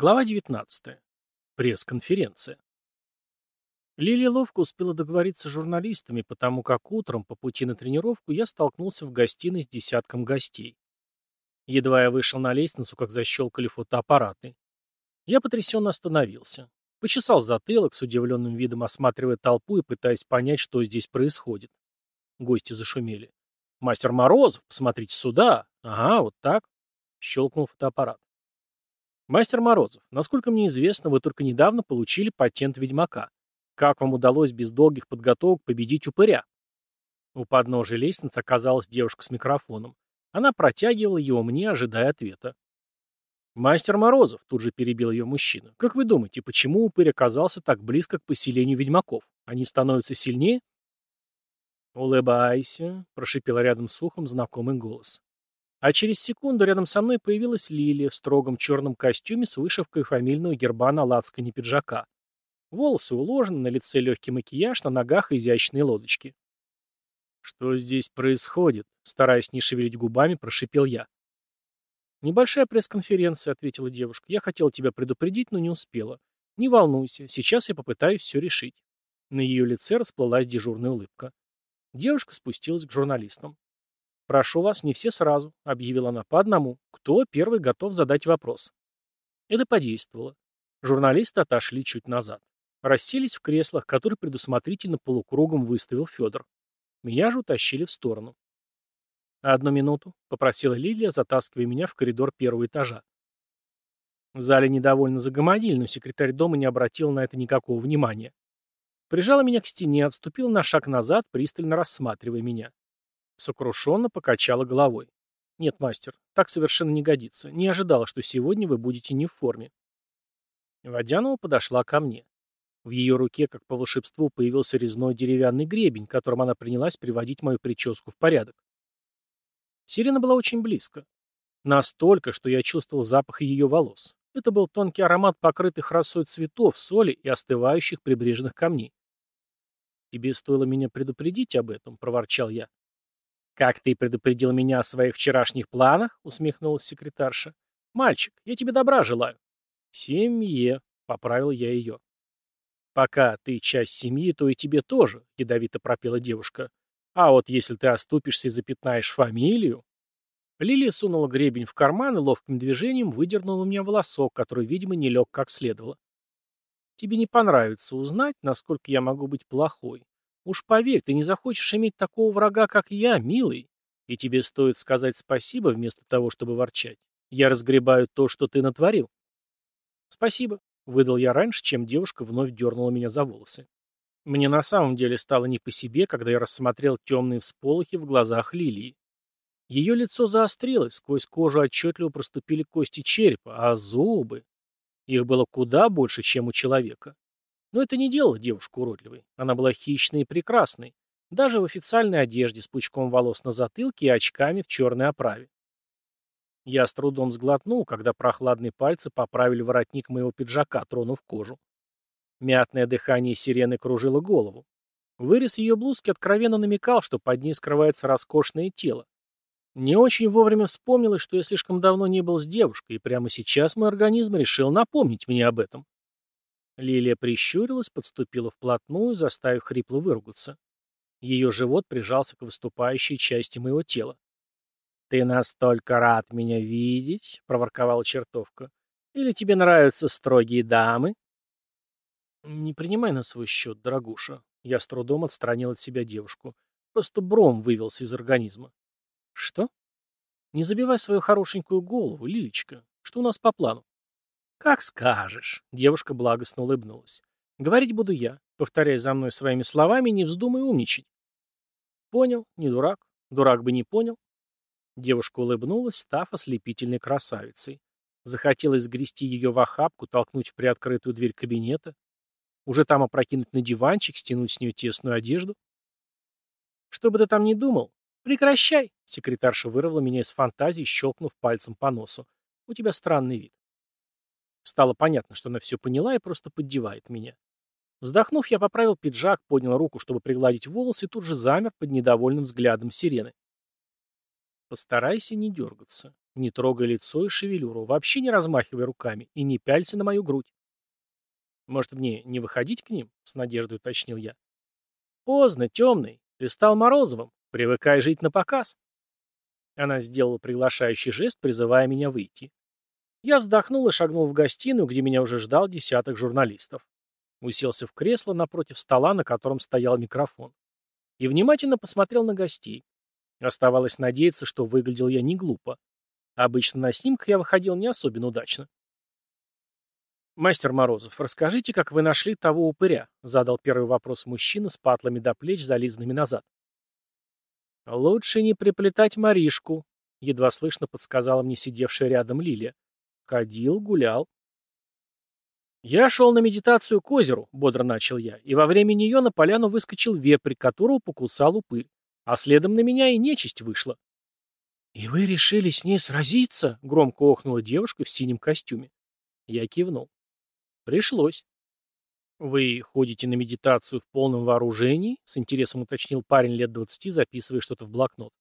Глава 19. Пресс-конференция. Лилия ловко успела договориться с журналистами, потому как утром по пути на тренировку я столкнулся в гостиной с десятком гостей. Едва я вышел на лестницу, как защелкали фотоаппараты. Я потрясенно остановился. Почесал затылок, с удивленным видом осматривая толпу и пытаясь понять, что здесь происходит. Гости зашумели. «Мастер Морозов, посмотрите сюда! Ага, вот так!» Щелкнул фотоаппарат. Мастер Морозов, насколько мне известно, вы только недавно получили патент ведьмака. Как вам удалось без долгих подготовок победить упыря? У подножия лестницы оказалась девушка с микрофоном. Она протягивала его мне, ожидая ответа. «Мастер Морозов», — тут же перебил ее мужчина, — «как вы думаете, почему упырь оказался так близко к поселению ведьмаков? Они становятся сильнее?» «Улыбайся», — прошипел рядом с ухом знакомый голос. А через секунду рядом со мной появилась Лилия в строгом черном костюме с вышивкой фамильного герба на лацкане пиджака. Волосы уложены, на лице легкий макияж, на ногах изящные лодочки. «Что здесь происходит?» — стараясь не шевелить губами, прошипел я. «Небольшая пресс-конференция», — ответила девушка. «Я хотела тебя предупредить, но не успела. Не волнуйся, сейчас я попытаюсь все решить». На ее лице расплылась дежурная улыбка. Девушка спустилась к журналистам. «Прошу вас, не все сразу», — объявила она по одному. «Кто первый готов задать вопрос?» Это подействовало. Журналисты отошли чуть назад. Расселись в креслах, которые предусмотрительно полукругом выставил Федор. Меня же утащили в сторону. «Одну минуту», — попросила Лилия, затаскивая меня в коридор первого этажа. В зале недовольно загомонили, но секретарь дома не обратил на это никакого внимания. Прижала меня к стене, отступила на шаг назад, пристально рассматривая меня. Сокрушенно покачала головой. «Нет, мастер, так совершенно не годится. Не ожидала, что сегодня вы будете не в форме». Водянова подошла ко мне. В ее руке, как по волшебству, появился резной деревянный гребень, которым она принялась приводить мою прическу в порядок. Сирена была очень близко. Настолько, что я чувствовал запах ее волос. Это был тонкий аромат покрытых росой цветов, соли и остывающих прибрежных камней. «Тебе стоило меня предупредить об этом», — проворчал я. «Как ты предупредил меня о своих вчерашних планах?» — усмехнулась секретарша. «Мальчик, я тебе добра желаю». «Семье», — поправил я ее. «Пока ты часть семьи, то и тебе тоже», — ядовито пропела девушка. «А вот если ты оступишься и запятнаешь фамилию...» Лилия сунула гребень в карман и ловким движением выдернула у меня волосок, который, видимо, не лег как следовало. «Тебе не понравится узнать, насколько я могу быть плохой. Уж поверь, ты не захочешь иметь такого врага, как я, милый. И тебе стоит сказать спасибо вместо того, чтобы ворчать. Я разгребаю то, что ты натворил. Спасибо, выдал я раньше, чем девушка вновь дернула меня за волосы. Мне на самом деле стало не по себе, когда я рассмотрел темные всполохи в глазах Лилии. Ее лицо заострилось, сквозь кожу отчетливо проступили кости черепа, а зубы... Их было куда больше, чем у человека. Но это не делало девушку уродливой. Она была хищной и прекрасной. Даже в официальной одежде с пучком волос на затылке и очками в черной оправе. Я с трудом сглотнул, когда прохладные пальцы поправили воротник моего пиджака, тронув кожу. Мятное дыхание сирены кружило голову. Вырез ее блузки откровенно намекал, что под ней скрывается роскошное тело. Не очень вовремя вспомнилось, что я слишком давно не был с девушкой, и прямо сейчас мой организм решил напомнить мне об этом. Лилия прищурилась, подступила вплотную, заставив хрипло выругаться. Ее живот прижался к выступающей части моего тела. «Ты настолько рад меня видеть?» — проворковала чертовка. «Или тебе нравятся строгие дамы?» «Не принимай на свой счет, дорогуша». Я с трудом отстранил от себя девушку. Просто бром вывелся из организма. «Что?» «Не забивай свою хорошенькую голову, Лилечка. Что у нас по плану?» «Как скажешь», — девушка благостно улыбнулась. «Говорить буду я. Повторяй за мной своими словами, не вздумай умничать». «Понял, не дурак. Дурак бы не понял». Девушка улыбнулась, став ослепительной красавицей. Захотелось сгрести ее в охапку, толкнуть в приоткрытую дверь кабинета. Уже там опрокинуть на диванчик, стянуть с нее тесную одежду. «Что бы ты там ни думал, прекращай!» Секретарша вырвала меня из фантазии, щелкнув пальцем по носу. «У тебя странный вид». Стало понятно, что она все поняла и просто поддевает меня. Вздохнув, я поправил пиджак, поднял руку, чтобы пригладить волосы, и тут же замер под недовольным взглядом сирены. Постарайся не дергаться. Не трогай лицо и шевелюру. Вообще не размахивай руками. И не пялься на мою грудь. Может, мне не выходить к ним? С надеждой уточнил я. Поздно, темный. Ты стал Морозовым. Привыкай жить на показ. Она сделала приглашающий жест, призывая меня выйти. Я вздохнул и шагнул в гостиную, где меня уже ждал десяток журналистов. Уселся в кресло напротив стола, на котором стоял микрофон. И внимательно посмотрел на гостей. Оставалось надеяться, что выглядел я не глупо. Обычно на снимках я выходил не особенно удачно. «Мастер Морозов, расскажите, как вы нашли того упыря?» — задал первый вопрос мужчина с патлами до плеч, зализанными назад. «Лучше не приплетать Маришку», — едва слышно подсказала мне сидевшая рядом Лилия. «Ходил, гулял». «Я шел на медитацию к озеру», — бодро начал я, и во время нее на поляну выскочил вепрь, которого покусал упырь, а следом на меня и нечисть вышла. «И вы решили с ней сразиться?» — громко охнула девушка в синем костюме. Я кивнул. «Пришлось». «Вы ходите на медитацию в полном вооружении?» — с интересом уточнил парень лет двадцати, записывая что-то в блокнот.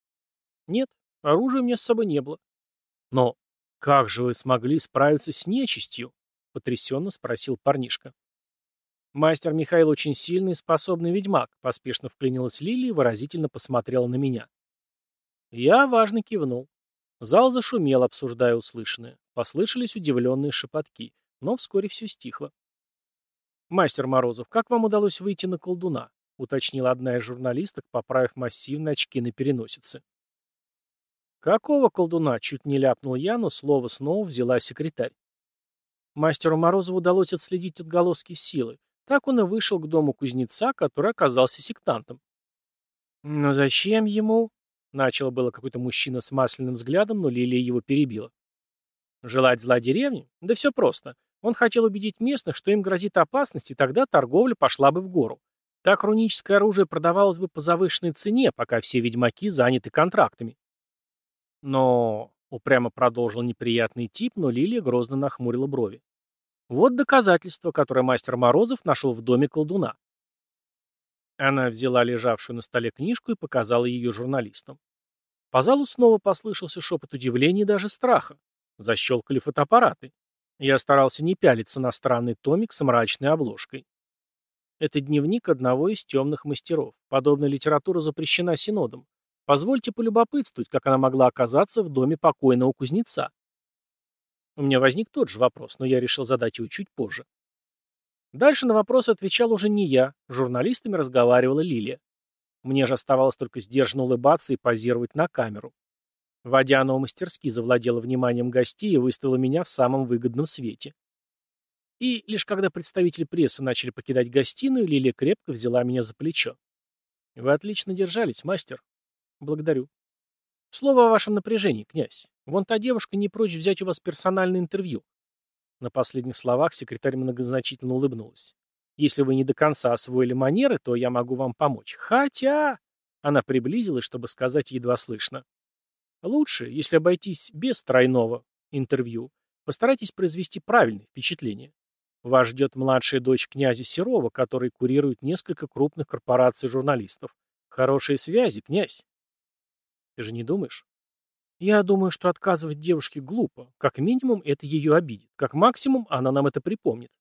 «Нет, оружия у меня с собой не было». «Но как же вы смогли справиться с нечистью?» — потрясенно спросил парнишка. «Мастер Михаил очень сильный и способный ведьмак», — поспешно вклинилась Лилия и выразительно посмотрела на меня. Я важно кивнул. Зал зашумел, обсуждая услышанное. Послышались удивленные шепотки, но вскоре все стихло. «Мастер Морозов, как вам удалось выйти на колдуна?» — уточнила одна из журналисток, поправив массивные очки на переносице. «Какого колдуна?» — чуть не ляпнул я, но слово снова взяла секретарь. Мастеру Морозову удалось отследить отголоски силы. Так он и вышел к дому кузнеца, который оказался сектантом. «Но зачем ему?» — начал было какой-то мужчина с масляным взглядом, но Лилия его перебила. «Желать зла деревне? Да все просто. Он хотел убедить местных, что им грозит опасность, и тогда торговля пошла бы в гору. Так руническое оружие продавалось бы по завышенной цене, пока все ведьмаки заняты контрактами. Но, упрямо продолжил неприятный тип, но Лилия грозно нахмурила брови. Вот доказательство, которое мастер Морозов нашел в доме колдуна. Она взяла лежавшую на столе книжку и показала ее журналистам. По залу снова послышался шепот удивления и даже страха. Защелкали фотоаппараты. Я старался не пялиться на странный томик с мрачной обложкой. Это дневник одного из темных мастеров. Подобная литература запрещена синодом. Позвольте полюбопытствовать, как она могла оказаться в доме покойного кузнеца. У меня возник тот же вопрос, но я решил задать его чуть позже. Дальше на вопрос отвечал уже не я, с журналистами разговаривала Лилия. Мне же оставалось только сдержанно улыбаться и позировать на камеру. Водянова мастерски завладела вниманием гостей и выставила меня в самом выгодном свете. И лишь когда представители прессы начали покидать гостиную, Лилия крепко взяла меня за плечо. «Вы отлично держались, мастер». «Благодарю». «Слово о вашем напряжении, князь. Вон та девушка не прочь взять у вас персональное интервью». На последних словах секретарь многозначительно улыбнулась. «Если вы не до конца освоили манеры, то я могу вам помочь. Хотя...» Она приблизилась, чтобы сказать едва слышно. Лучше, если обойтись без тройного интервью, постарайтесь произвести правильное впечатление. Вас ждет младшая дочь князя Серова, который курирует несколько крупных корпораций журналистов. Хорошие связи, князь. Ты же не думаешь? Я думаю, что отказывать девушке глупо. Как минимум, это ее обидит. Как максимум, она нам это припомнит.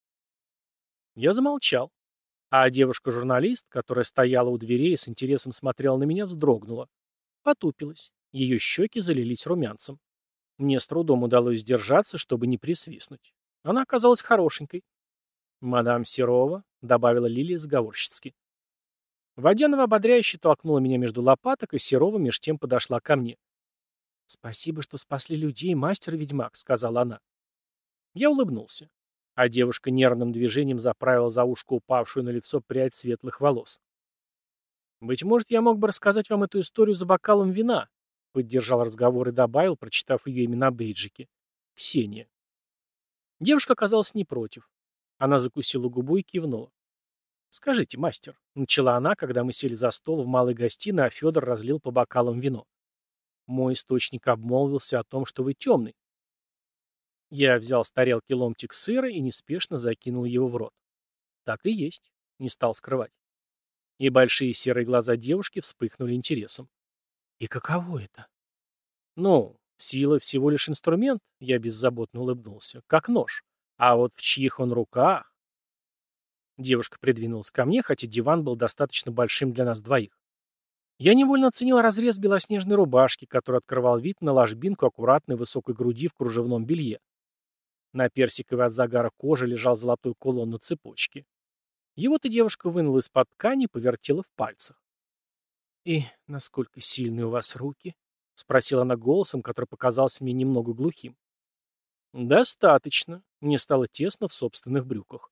Я замолчал. А девушка-журналист, которая стояла у дверей и с интересом смотрела на меня, вздрогнула. Потупилась. Ее щеки залились румянцем. Мне с трудом удалось сдержаться, чтобы не присвистнуть. Она оказалась хорошенькой. «Мадам Серова», — добавила Лилия заговорщицки. Водянова ободряюще толкнула меня между лопаток, и Серова меж тем подошла ко мне. «Спасибо, что спасли людей, мастер-ведьмак», — сказала она. Я улыбнулся, а девушка нервным движением заправила за ушко упавшую на лицо прядь светлых волос. «Быть может, я мог бы рассказать вам эту историю за бокалом вина», Поддержал разговор и добавил, прочитав ее имя на бейджике. Ксения. Девушка оказалась не против. Она закусила губу и кивнула. «Скажите, мастер», — начала она, когда мы сели за стол в малой гостиной, а Федор разлил по бокалам вино. «Мой источник обмолвился о том, что вы темный». Я взял с тарелки ломтик сыра и неспешно закинул его в рот. Так и есть, не стал скрывать. И большие серые глаза девушки вспыхнули интересом. И каково это? Ну, сила всего лишь инструмент, я беззаботно улыбнулся, как нож. А вот в чьих он руках? Девушка придвинулась ко мне, хотя диван был достаточно большим для нас двоих. Я невольно оценил разрез белоснежной рубашки, который открывал вид на ложбинку аккуратной высокой груди в кружевном белье. На персиковой от загара коже лежал золотой кулон на цепочке. Его-то девушка вынула из-под ткани и повертела в пальцах. «И насколько сильные у вас руки?» — спросила она голосом, который показался мне немного глухим. «Достаточно». Мне стало тесно в собственных брюках.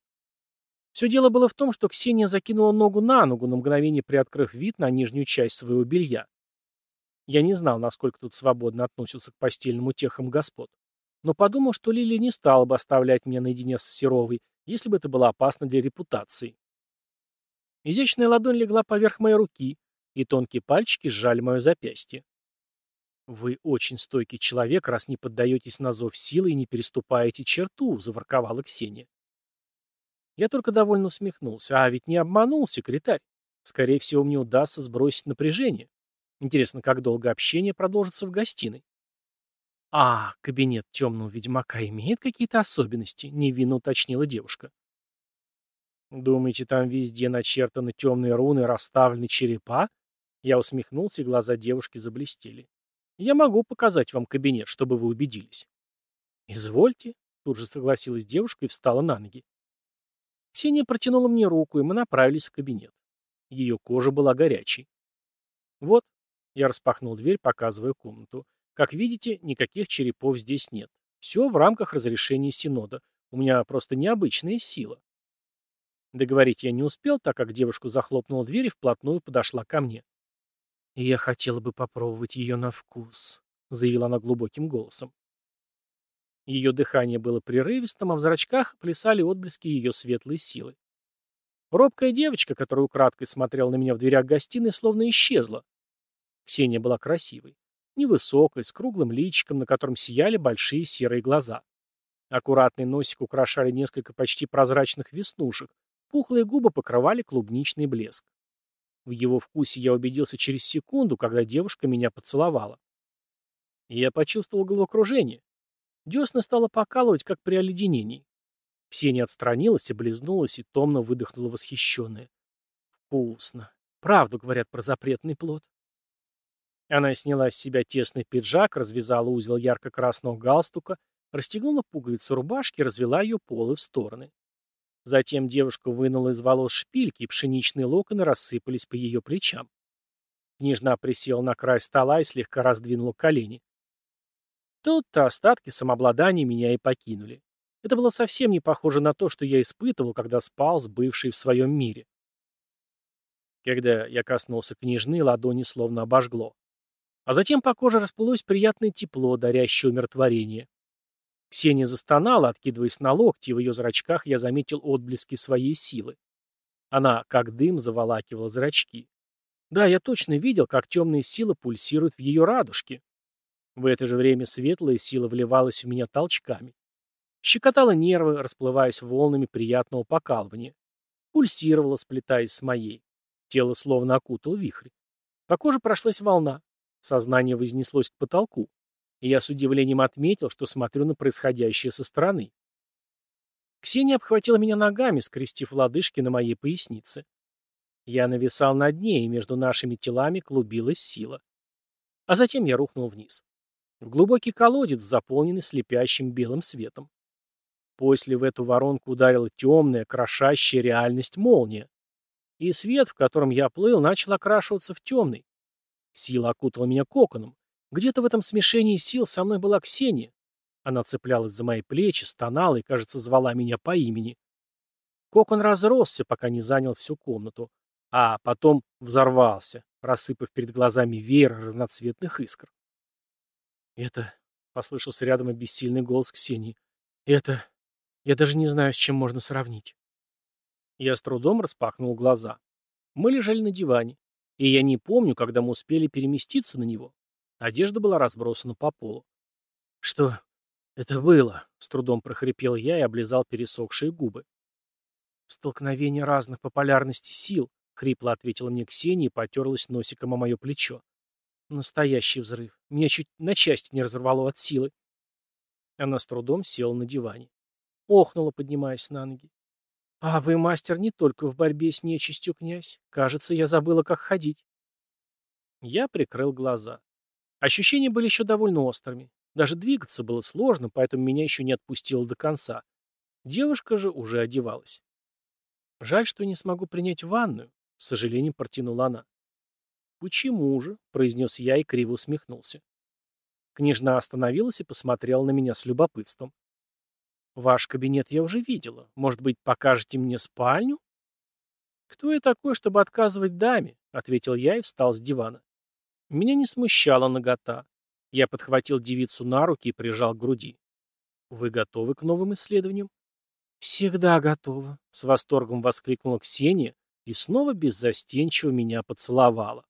Все дело было в том, что Ксения закинула ногу на ногу, на мгновение приоткрыв вид на нижнюю часть своего белья. Я не знал, насколько тут свободно относился к постельным утехам господ. Но подумал, что Лилия не стала бы оставлять меня наедине с Серовой, если бы это было опасно для репутации. Изящная ладонь легла поверх моей руки, и тонкие пальчики сжали мое запястье. «Вы очень стойкий человек, раз не поддаетесь на зов силы и не переступаете черту», — заворковала Ксения. Я только довольно усмехнулся. А ведь не обманул секретарь. Скорее всего, мне удастся сбросить напряжение. Интересно, как долго общение продолжится в гостиной? «А, кабинет темного ведьмака имеет какие-то особенности?» — невинно уточнила девушка. «Думаете, там везде начертаны темные руны, расставлены черепа?» Я усмехнулся, и глаза девушки заблестели. «Я могу показать вам кабинет, чтобы вы убедились». «Извольте», — тут же согласилась девушка и встала на ноги. Ксения протянула мне руку, и мы направились в кабинет. Ее кожа была горячей. «Вот», — я распахнул дверь, показывая комнату. «Как видите, никаких черепов здесь нет. Все в рамках разрешения Синода. У меня просто необычная сила». Договорить я не успел, так как девушка захлопнула дверь и вплотную подошла ко мне. «Я хотела бы попробовать ее на вкус», — заявила она глубоким голосом. Ее дыхание было прерывистым, а в зрачках плясали отблески ее светлой силы. Робкая девочка, которая украдкой смотрела на меня в дверях гостиной, словно исчезла. Ксения была красивой. Невысокой, с круглым личиком, на котором сияли большие серые глаза. Аккуратный носик украшали несколько почти прозрачных веснушек, пухлые губы покрывали клубничный блеск. В его вкусе я убедился через секунду, когда девушка меня поцеловала. И я почувствовал головокружение. Десна стала покалывать, как при оледенении. Ксения отстранилась, облизнулась и томно выдохнула восхищенная. «Вкусно. Правду говорят про запретный плод». Она сняла с себя тесный пиджак, развязала узел ярко-красного галстука, расстегнула пуговицу рубашки развела ее полы в стороны. Затем девушка вынула из волос шпильки, и пшеничные локоны рассыпались по ее плечам. Княжна присела на край стола и слегка раздвинула колени. Тут-то остатки самообладания меня и покинули. Это было совсем не похоже на то, что я испытывал, когда спал с бывшей в своем мире. Когда я коснулся княжны, ладони словно обожгло. А затем по коже расплылось приятное тепло, дарящее умиротворение. Ксения застонала, откидываясь на локти, и в ее зрачках я заметил отблески своей силы. Она, как дым, заволакивала зрачки. Да, я точно видел, как темные силы пульсируют в ее радужке. В это же время светлая сила вливалась в меня толчками. Щекотала нервы, расплываясь волнами приятного покалывания. Пульсировала, сплетаясь с моей. Тело словно окутал вихрь. По коже прошлась волна. Сознание вознеслось к потолку. И я с удивлением отметил, что смотрю на происходящее со стороны. Ксения обхватила меня ногами, скрестив лодыжки на моей пояснице. Я нависал над ней, и между нашими телами клубилась сила. А затем я рухнул вниз в глубокий колодец, заполненный слепящим белым светом. После в эту воронку ударила темная, крошащая реальность молния. И свет, в котором я плыл, начал окрашиваться в темный. Сила окутала меня коконом. Где-то в этом смешении сил со мной была Ксения. Она цеплялась за мои плечи, стонала и, кажется, звала меня по имени. Кокон разросся, пока не занял всю комнату, а потом взорвался, рассыпав перед глазами веер разноцветных искр. «Это...» — послышался рядом и бессильный голос Ксении. «Это... Я даже не знаю, с чем можно сравнить». Я с трудом распахнул глаза. Мы лежали на диване, и я не помню, когда мы успели переместиться на него. Одежда была разбросана по полу. «Что это было?» — с трудом прохрипел я и облизал пересохшие губы. «Столкновение разных по полярности сил», — хрипло ответила мне Ксения и потерлась носиком о мое плечо. Настоящий взрыв. Меня чуть на части не разорвало от силы. Она с трудом села на диване. Охнула, поднимаясь на ноги. «А вы мастер не только в борьбе с нечистью, князь. Кажется, я забыла, как ходить». Я прикрыл глаза. Ощущения были еще довольно острыми. Даже двигаться было сложно, поэтому меня еще не отпустило до конца. Девушка же уже одевалась. «Жаль, что не смогу принять ванную», — с сожалением протянула она. «Почему же?» — произнес я и криво усмехнулся. Княжна остановилась и посмотрела на меня с любопытством. «Ваш кабинет я уже видела. Может быть, покажете мне спальню?» «Кто я такой, чтобы отказывать даме?» — ответил я и встал с дивана. Меня не смущала нагота. Я подхватил девицу на руки и прижал к груди. «Вы готовы к новым исследованиям?» «Всегда готова», — с восторгом воскликнула Ксения и снова беззастенчиво меня поцеловала.